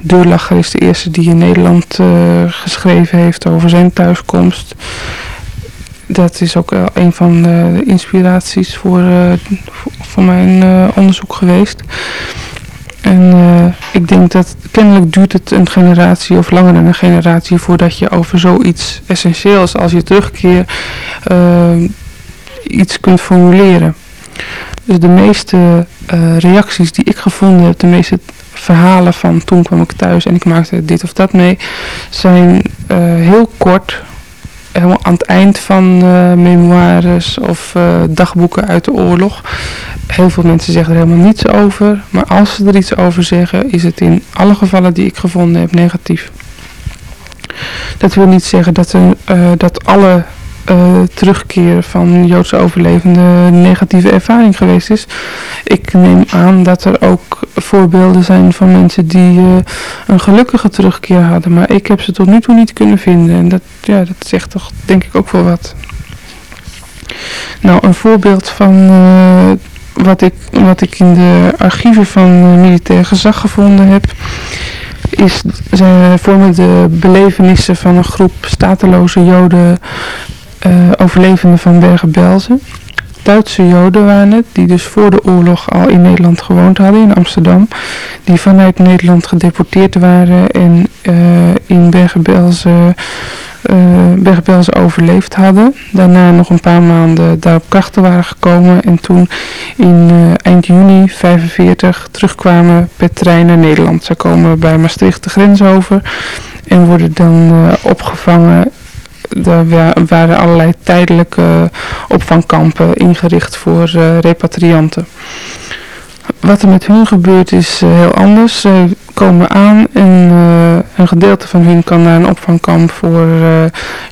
Deurlacher is de eerste die in Nederland geschreven heeft over zijn thuiskomst. Dat is ook uh, een van de inspiraties voor, uh, voor mijn onderzoek geweest. En ik denk dat kennelijk duurt het een generatie of langer dan een generatie voordat je over zoiets essentieels als je terugkeer iets kunt formuleren. Dus de meeste reacties die ik gevonden heb, de meeste verhalen van toen kwam ik thuis en ik maakte dit of dat mee, zijn heel kort, helemaal aan het eind van uh, memoires of uh, dagboeken uit de oorlog. Heel veel mensen zeggen er helemaal niets over, maar als ze er iets over zeggen, is het in alle gevallen die ik gevonden heb negatief. Dat wil niet zeggen dat, er, dat alle uh, terugkeer van Joodse overlevenden negatieve ervaring geweest is. Ik neem aan dat er ook voorbeelden zijn van mensen die uh, een gelukkige terugkeer hadden. Maar ik heb ze tot nu toe niet kunnen vinden. En dat, ja, dat zegt toch denk ik ook wel wat. Nou, een voorbeeld van uh, wat, ik, wat ik in de archieven van militair gezag gevonden heb is, vormen de belevenissen van een groep stateloze joden uh, overlevenden van Bergen-Belsen. Duitse Joden waren die dus voor de oorlog al in Nederland gewoond hadden, in Amsterdam. Die vanuit Nederland gedeporteerd waren en uh, in Bergen-Belsen uh, overleefd hadden. Daarna nog een paar maanden daar op krachten waren gekomen en toen in uh, eind juni 45 terugkwamen per trein naar Nederland. Ze komen bij Maastricht de grens over en worden dan opgevangen er waren allerlei tijdelijke opvangkampen ingericht voor uh, repatrianten. Wat er met hun gebeurt is uh, heel anders. Ze komen aan en uh, een gedeelte van hun kan naar een opvangkamp voor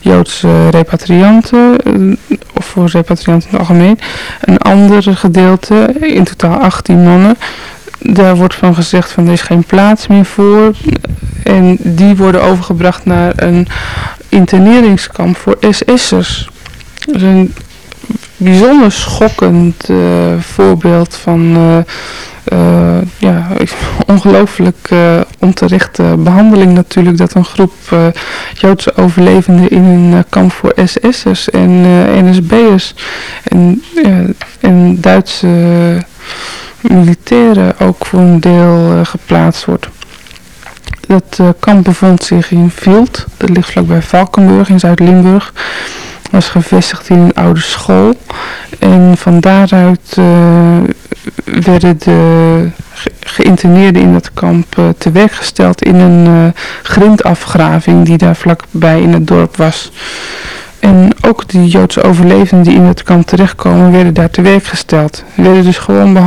Joodse repatrianten, of voor repatrianten in het algemeen. Een ander gedeelte, in totaal 18 mannen, daar wordt van gezegd van er is geen plaats meer voor. En die worden overgebracht naar een interneringskamp voor SS'ers. Dat is een bijzonder schokkend uh, voorbeeld van uh, uh, ja, ongelooflijk onterechte behandeling natuurlijk. Dat een groep Joodse overlevenden in een kamp voor SS'ers en NSB'ers en, en Duitse militairen ook voor een deel geplaatst wordt. Dat uh, kamp bevond zich in Vilt, dat ligt vlakbij Valkenburg in Zuid-Limburg. Was gevestigd in een oude school. En van daaruit uh, werden de geïnterneerden in dat kamp uh, te werk gesteld in een grindafgraving die daar vlakbij in het dorp was. En ook die Joodse overlevenden die in het kamp terechtkomen, werden daar te werk gesteld. Ze werden dus gewoon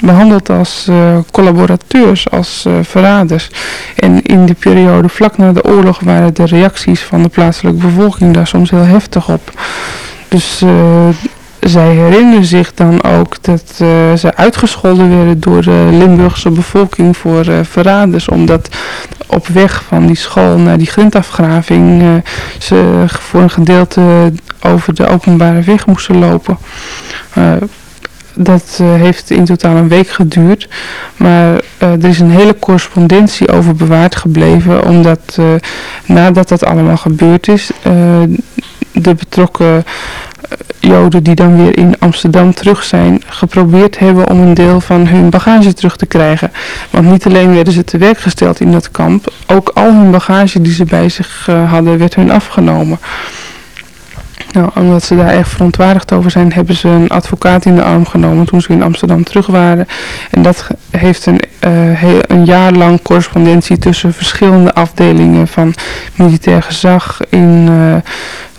behandeld als uh, collaborateurs, als uh, verraders. En in de periode vlak na de oorlog waren de reacties van de plaatselijke bevolking daar soms heel heftig op. Dus uh, zij herinneren zich dan ook dat uh, ze uitgescholden werden door de Limburgse bevolking voor uh, verraders. Omdat op weg van die school naar die grindafgraving ze voor een gedeelte over de openbare weg moesten lopen. dat heeft in totaal een week geduurd. Maar er is een hele correspondentie over bewaard gebleven. Omdat nadat dat allemaal gebeurd is, de betrokken Joden die dan weer in Amsterdam terug zijn, geprobeerd hebben om een deel van hun bagage terug te krijgen. Want niet alleen werden ze te werk gesteld in dat kamp, ook al hun bagage die ze bij zich uh, hadden, werd hun afgenomen. Nou, omdat ze daar erg verontwaardigd over zijn, hebben ze een advocaat in de arm genomen toen ze in Amsterdam terug waren. En dat heeft een, heel, een jaar lang correspondentie tussen verschillende afdelingen van militair gezag in uh,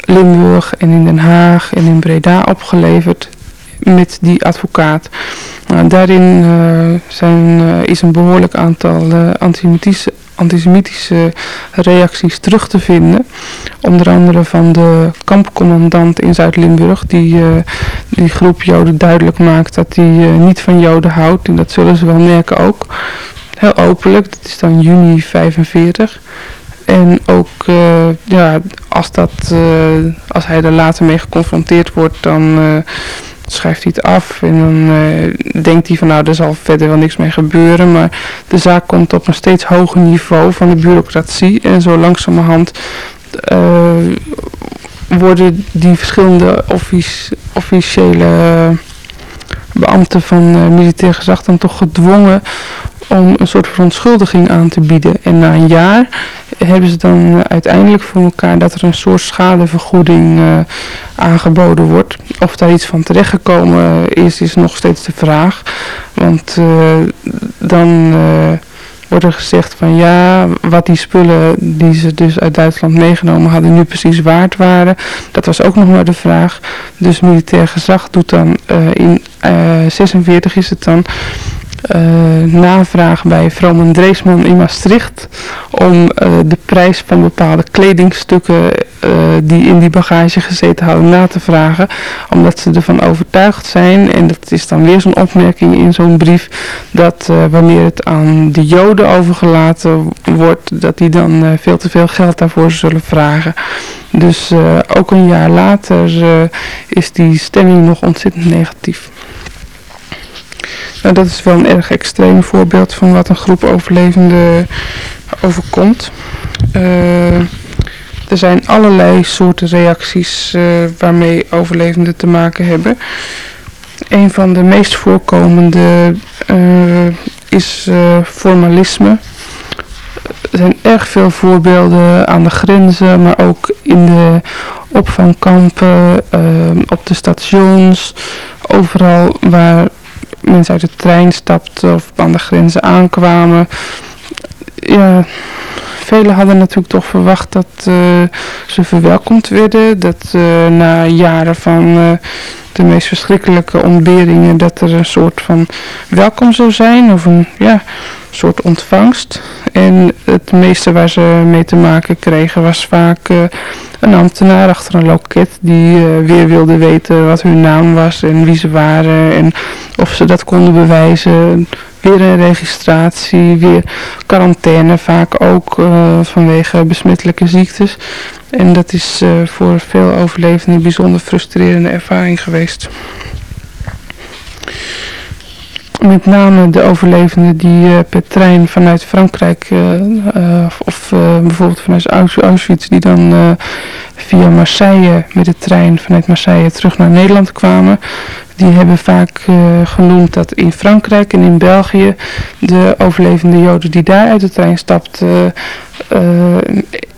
Limburg en in Den Haag en in Breda opgeleverd. met die advocaat. Nou, daarin zijn, is een behoorlijk aantal antisemitische antisemitische reacties terug te vinden. Onder andere van de kampcommandant in Zuid-Limburg, die die groep Joden duidelijk maakt dat hij niet van Joden houdt. En dat zullen ze wel merken ook. Heel openlijk, dat is dan juni 45. En ook uh, ja, als, dat, als hij er later mee geconfronteerd wordt, dan schrijft hij het af en dan denkt hij van nou, er zal verder wel niks mee gebeuren. Maar de zaak komt op een steeds hoger niveau van de bureaucratie en zo langzamerhand worden die verschillende offici officiële beambten van militair gezag dan toch gedwongen om een soort verontschuldiging aan te bieden. En na een jaar hebben ze dan uiteindelijk voor elkaar dat er een soort schadevergoeding uh, aangeboden wordt. Of daar iets van terechtgekomen is, is nog steeds de vraag. Want uh, dan uh, wordt er gezegd van ja, wat die spullen die ze dus uit Duitsland meegenomen hadden nu precies waard waren. Dat was ook nog maar de vraag. Dus militair gezag doet dan in 46 is het dan uh, navraag bij Vroman Dreesman in Maastricht om uh, de prijs van bepaalde kledingstukken uh, die in die bagage gezeten hadden na te vragen. Omdat ze ervan overtuigd zijn, en dat is dan weer zo'n opmerking in zo'n brief, dat wanneer het aan de joden overgelaten wordt, dat die dan veel te veel geld daarvoor zullen vragen. Dus ook een jaar later is die stemming nog ontzettend negatief. Nou, dat is wel een erg extreem voorbeeld van wat een groep overlevenden overkomt. Uh, er zijn allerlei soorten reacties uh, waarmee overlevenden te maken hebben. Een van de meest voorkomende uh, is formalisme. Er zijn erg veel voorbeelden aan de grenzen, maar ook in de opvangkampen, op de stations, overal waar mensen uit de trein stapten of aan de grenzen aankwamen. Ja, velen hadden natuurlijk toch verwacht dat uh, ze verwelkomd werden. Dat uh, na jaren van uh, de meest verschrikkelijke ontberingen dat er een soort van welkom zou zijn. Of een ja, soort ontvangst. En het meeste waar ze mee te maken kregen was vaak een ambtenaar achter een loket die weer wilde weten wat hun naam was en wie ze waren en of ze dat konden bewijzen. Weer een registratie, weer quarantaine vaak ook uh, vanwege besmettelijke ziektes. En dat is uh, voor veel overlevenden een bijzonder frustrerende ervaring geweest met name de overlevenden die uh, per trein vanuit Frankrijk uh, uh, of bijvoorbeeld vanuit Auschwitz die dan via Marseille met de trein vanuit Marseille terug naar Nederland kwamen. Die hebben vaak genoemd dat in Frankrijk en in België de overlevende Joden die daar uit de trein stapten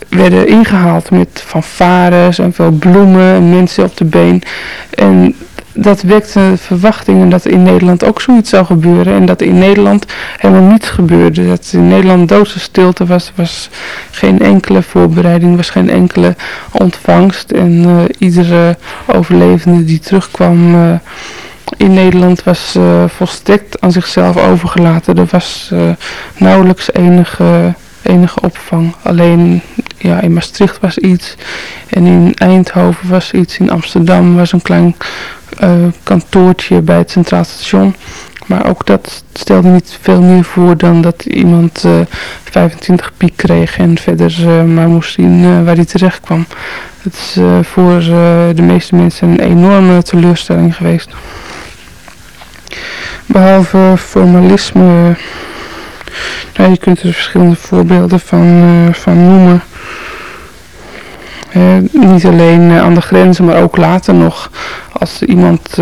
werden ingehaald met fanfares en veel bloemen en mensen op de been. En dat wekte verwachtingen dat in Nederland ook zoiets zou gebeuren. En dat in Nederland helemaal niets gebeurde. Dat in Nederland doodse stilte was. was geen enkele voorbereiding, was geen enkele ontvangst. En uh, iedere overlevende die terugkwam uh, in Nederland was uh, volstrekt aan zichzelf overgelaten. Er was nauwelijks enige enige opvang. Alleen ja, in Maastricht was iets en in Eindhoven was iets, in Amsterdam was een klein kantoortje bij het Centraal Station. Maar ook dat stelde niet veel meer voor dan dat iemand uh, 25 piek kreeg en verder uh, maar moest zien waar hij terecht kwam. Het is voor de meeste mensen een enorme teleurstelling geweest. Behalve formalisme nou, je kunt er verschillende voorbeelden van, van noemen. Uh, niet alleen uh, aan de grenzen, maar ook later nog. Als iemand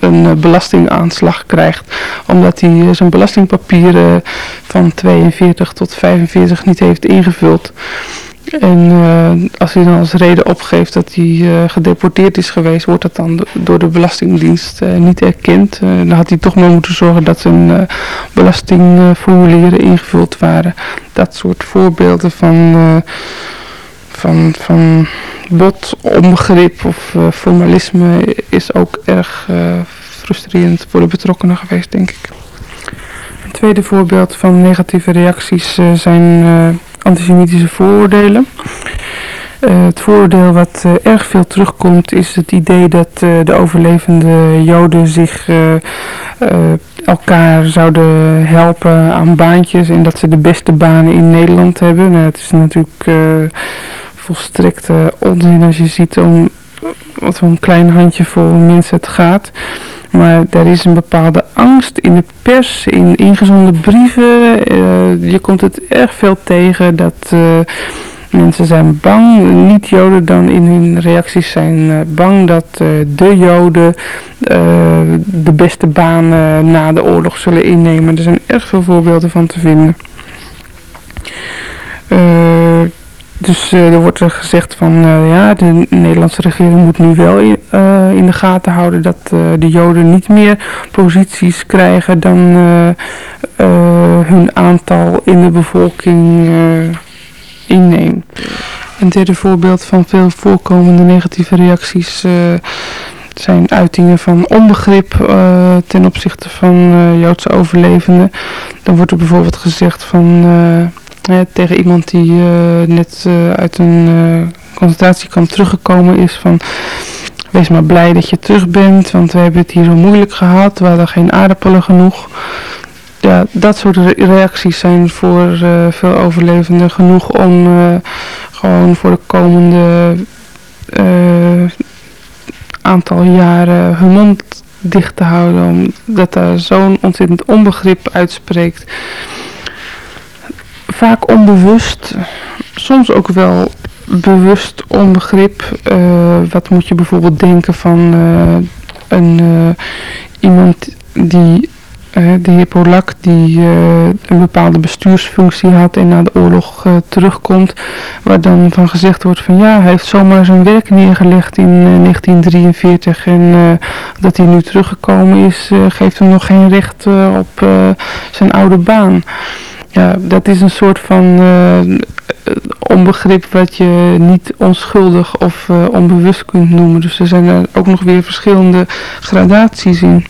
een belastingaanslag krijgt, omdat hij zijn belastingpapieren van 42 tot 45 niet heeft ingevuld. En als hij dan als reden opgeeft dat hij gedeporteerd is geweest, wordt dat dan door de Belastingdienst niet erkend. dan had hij toch maar moeten zorgen dat zijn belastingformulieren ingevuld waren. Dat soort voorbeelden van, van, van onbegrip of formalisme is ook erg frustrerend voor de betrokkenen geweest, denk ik. Een tweede voorbeeld van negatieve reacties zijn antisemitische vooroordelen. Het voordeel wat erg veel terugkomt is het idee dat de overlevende joden zich elkaar zouden helpen aan baantjes en dat ze de beste banen in Nederland hebben. Nou, het is natuurlijk volstrekt onzin als je ziet om wat voor een klein handjevol mensen het gaat. Maar er is een bepaalde angst in de pers, in ingezonden brieven. je komt het erg veel tegen dat Mensen zijn bang, niet-Joden dan in hun reacties zijn uh, bang dat de Joden de beste banen na de oorlog zullen innemen. Er zijn erg veel voorbeelden van te vinden. Dus er wordt er gezegd van ja, de Nederlandse regering moet nu wel in, in de gaten houden dat de Joden niet meer posities krijgen dan hun aantal in de bevolking inneemt. Een derde voorbeeld van veel voorkomende negatieve reacties zijn uitingen van onbegrip ten opzichte van Joodse overlevenden. Dan wordt er bijvoorbeeld gezegd van tegen iemand die net uit een concentratiekamp teruggekomen is van wees maar blij dat je terug bent, want we hebben het hier zo moeilijk gehad, we hadden geen aardappelen genoeg ja, dat soort reacties zijn voor veel overlevenden genoeg om gewoon voor de komende aantal jaren hun mond dicht te houden. Omdat daar zo'n ontzettend onbegrip uitspreekt. Vaak onbewust, soms ook wel bewust onbegrip. wat moet je bijvoorbeeld denken van een, iemand die de heer Polak die een bepaalde bestuursfunctie had en na de oorlog terugkomt. Waar dan van gezegd wordt van ja, hij heeft zomaar zijn werk neergelegd in 1943 en dat hij nu teruggekomen is geeft hem nog geen recht op zijn oude baan. Ja, dat is een soort van onbegrip wat je niet onschuldig of onbewust kunt noemen. Dus er zijn er ook nog weer verschillende gradaties in.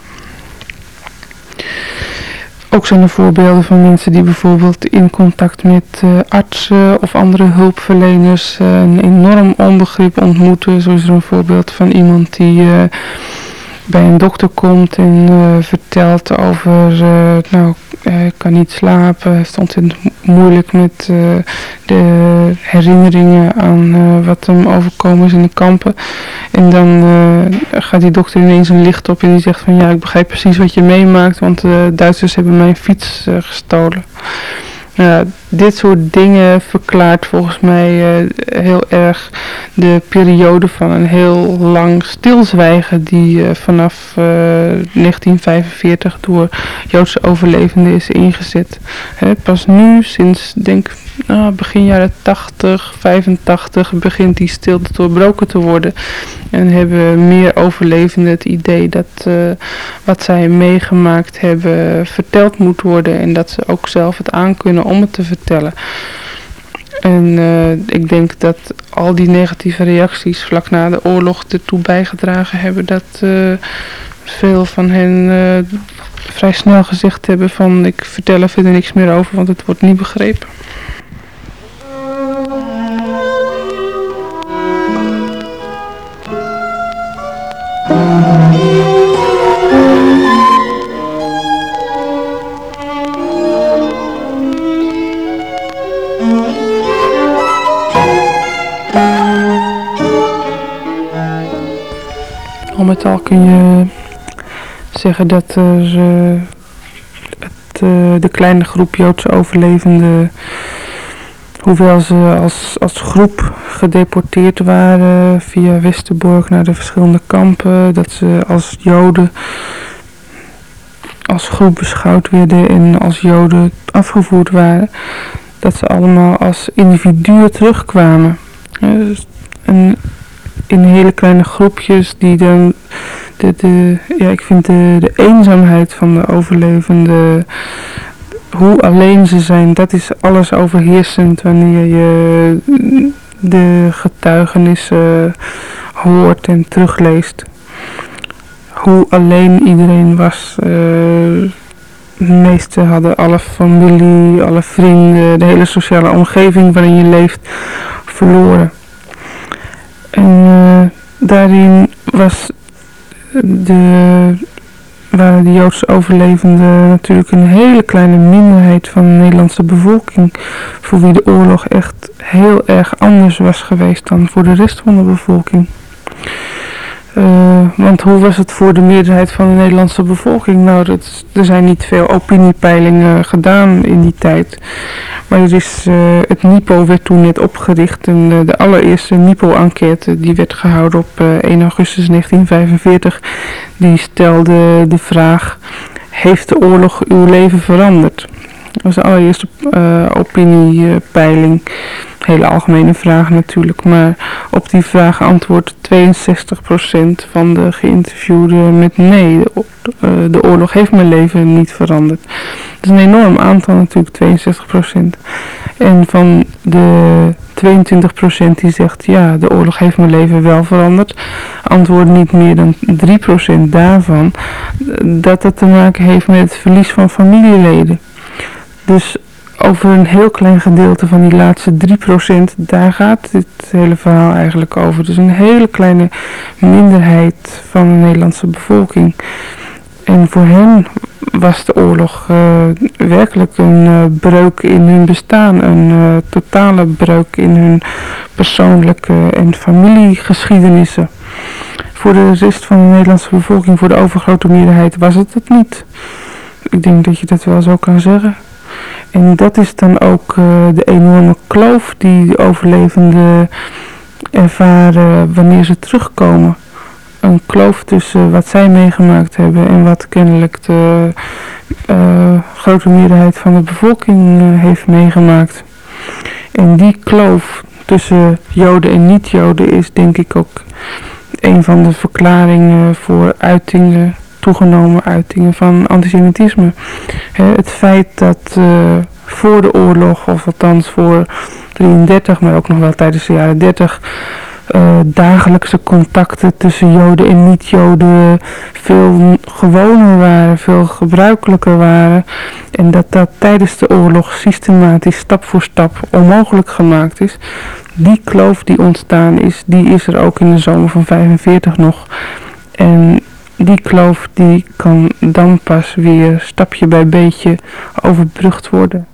Ook zijn er voorbeelden van mensen die bijvoorbeeld in contact met uh, artsen of andere hulpverleners een enorm onbegrip ontmoeten. Zo is er een voorbeeld van iemand die bij een dokter komt en vertelt over, nou kan niet slapen, heeft ontzettend moeilijk met uh, de herinneringen aan uh, wat hem overkomen is in de kampen. En dan gaat die dokter ineens een licht op en die zegt van ja, ik begrijp precies wat je meemaakt, want de Duitsers hebben mijn fiets gestolen. Dit soort dingen verklaart volgens mij uh, heel erg de periode van een heel lang stilzwijgen die uh, vanaf uh, eh, 1945 door Joodse overlevenden is ingezet. Pas nu, sinds denk nou, begin jaren 80, 85, begint die stilte doorbroken te worden. En hebben meer overlevenden het idee dat wat zij meegemaakt hebben verteld moet worden. En dat ze ook zelf het aankunnen om het te vertellen. En uh, ik denk dat al die negatieve reacties vlak na de oorlog ertoe bijgedragen hebben dat uh, veel van hen uh, vrij snel gezegd hebben van ik vertel er verder niks meer over, want het wordt niet begrepen. Al met al kun je zeggen dat uh, het, uh, de kleine groep Joodse overlevenden, hoewel ze als, als groep gedeporteerd waren via Westerbork naar de verschillende kampen, dat ze als Joden als groep beschouwd werden en als Joden afgevoerd waren, dat ze allemaal als individuen terugkwamen. Dus in hele kleine groepjes die dan de, ja, ik vind de, de eenzaamheid van de overlevende, hoe alleen ze zijn, dat is alles overheersend wanneer je de getuigenissen hoort en terugleest. Hoe alleen iedereen was. Uh, de meesten hadden alle familie, alle vrienden, de hele sociale omgeving waarin je leeft verloren. En uh, daarin was de, waren de Joodse overlevenden natuurlijk een hele kleine minderheid van de Nederlandse bevolking. Voor wie de oorlog echt heel erg anders was geweest dan voor de rest van de bevolking. Uh, want hoe was het voor de meerderheid van de Nederlandse bevolking? Nou, er zijn niet veel opiniepeilingen gedaan in die tijd. Maar er is, uh, het NIPO werd toen net opgericht. En uh, de allereerste NIPO-enquête die werd gehouden op 1 augustus 1945. Die stelde de vraag, heeft de oorlog uw leven veranderd? Dat was de allereerste opiniepeiling hele algemene vragen natuurlijk, maar op die vraag antwoordt 62% van de geïnterviewden met nee. De, uh, de, oorlog heeft mijn leven niet veranderd. Dat is een enorm aantal natuurlijk, 62%. En van de 22% die zegt ja, de oorlog heeft mijn leven wel veranderd, antwoorden niet meer dan 3% daarvan dat het te maken heeft met het verlies van familieleden. Dus over een heel klein gedeelte van die laatste 3%, daar gaat dit hele verhaal eigenlijk over. Dus een hele kleine minderheid van de Nederlandse bevolking. En voor hen was de oorlog uh, werkelijk een uh, breuk in hun bestaan, een uh, totale breuk in hun persoonlijke en familiegeschiedenissen. Voor de rest van de Nederlandse bevolking, voor de overgrote meerderheid, was het het niet. Ik denk dat je dat wel zo kan zeggen. En dat is dan ook uh, de enorme kloof die de overlevenden ervaren wanneer ze terugkomen. Een kloof tussen wat zij meegemaakt hebben en wat kennelijk de uh, grote meerderheid van de bevolking uh, heeft meegemaakt. En die kloof tussen Joden en niet-Joden is denk ik ook een van de verklaringen voor uitingen toegenomen uitingen van antisemitisme. het feit dat uh, voor de oorlog, of althans voor 33, maar ook nog wel tijdens de jaren 30, uh, dagelijkse contacten tussen Joden en niet-Joden veel gewoner waren, veel gebruikelijker waren. En dat dat tijdens de oorlog systematisch stap voor stap onmogelijk gemaakt is. Die kloof die ontstaan is, die is er ook in de zomer van 45 nog. En die kloof die kan dan pas weer stapje bij beetje overbrugd worden.